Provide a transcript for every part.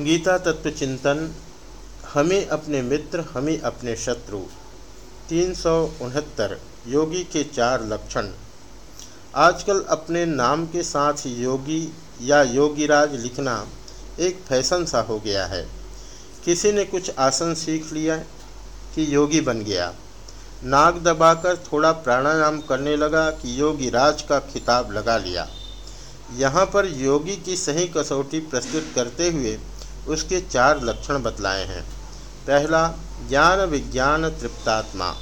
गीता तत्व चिंतन, हमें अपने मित्र, हमें अपने शत्रु। तीन सौ उनहत्तर, योगी के चार लक्षण। आजकल अपने नाम के साथ योगी या योगीराज लिखना एक फ़ैशन सा हो गया है। किसी ने कुछ आसन सीख लिया कि योगी बन गया। नाक दबाकर थोड़ा प्राणायाम करने लगा कि योगीराज का खिताब लगा लिया। यहाँ पर योगी की सही कसौटी प्रस्तुत करते हुए उसके चार लक्षण बतलाए हैं। पहला, ज्ञान विज्ञान तृप्तात्मा।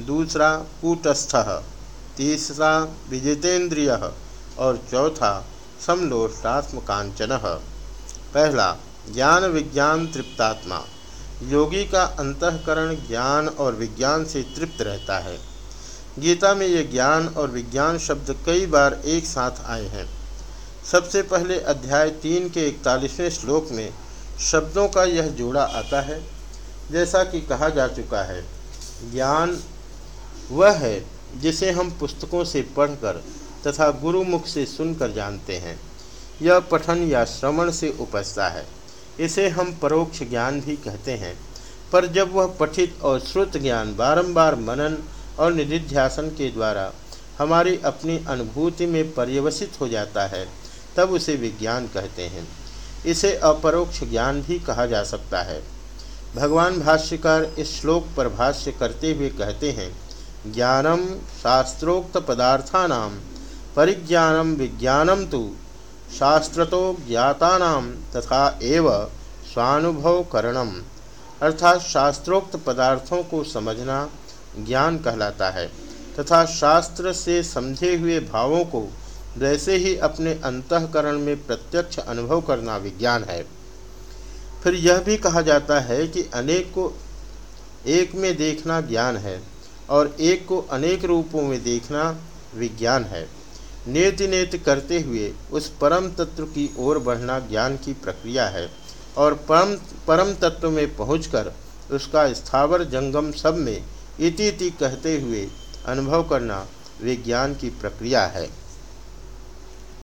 दूसरा, कूटस्थ। तीसरा विजितेंद्रिय और चौथा समलोष्टात्म कांचन पहला, ज्ञान विज्ञान तृप्तात्मा। योगी का अंतकरण ज्ञान और विज्ञान से तृप्त रहता है। गीता में ये ज्ञान और विज्ञान शब्द कई बार एक साथ आए हैं। सबसे पहले अध्याय तीन के इकतालीसवें श्लोक में शब्दों का यह जोड़ा आता है, जैसा कि कहा जा चुका है। ज्ञान वह है जिसे हम पुस्तकों से पढ़कर तथा गुरुमुख से सुनकर जानते हैं। यह पठन या श्रवण से उपजता है। इसे हम परोक्ष ज्ञान भी कहते हैं। पर जब वह पठित और श्रुत ज्ञान बारंबार मनन और निधिध्यासन के द्वारा हमारी अपनी अनुभूति में पर्यवसित हो जाता है, तब उसे विज्ञान कहते हैं। इसे अपरोक्ष ज्ञान भी कहा जा सकता है। भगवान भाष्यकार इस श्लोक पर भाष्य करते हुए कहते हैं, ज्ञानम शास्त्रोक्त पदार्थानाम, परिज्ञानम विज्ञानम तो शास्त्रतो ज्ञाता तथा एव स्वानुभव करणम अर्थात शास्त्रोक्त पदार्थों को समझना ज्ञान कहलाता है, तथा शास्त्र से समझे हुए भावों को वैसे ही अपने अंतकरण में प्रत्यक्ष अनुभव करना विज्ञान है। फिर यह भी कहा जाता है कि अनेक को एक में देखना ज्ञान है और एक को अनेक रूपों में देखना विज्ञान है। नेति नेत करते हुए उस परम तत्व की ओर बढ़ना ज्ञान की प्रक्रिया है और परम परम तत्व में पहुंचकर उसका स्थावर जंगम सब में इति इति कहते हुए अनुभव करना विज्ञान की प्रक्रिया है।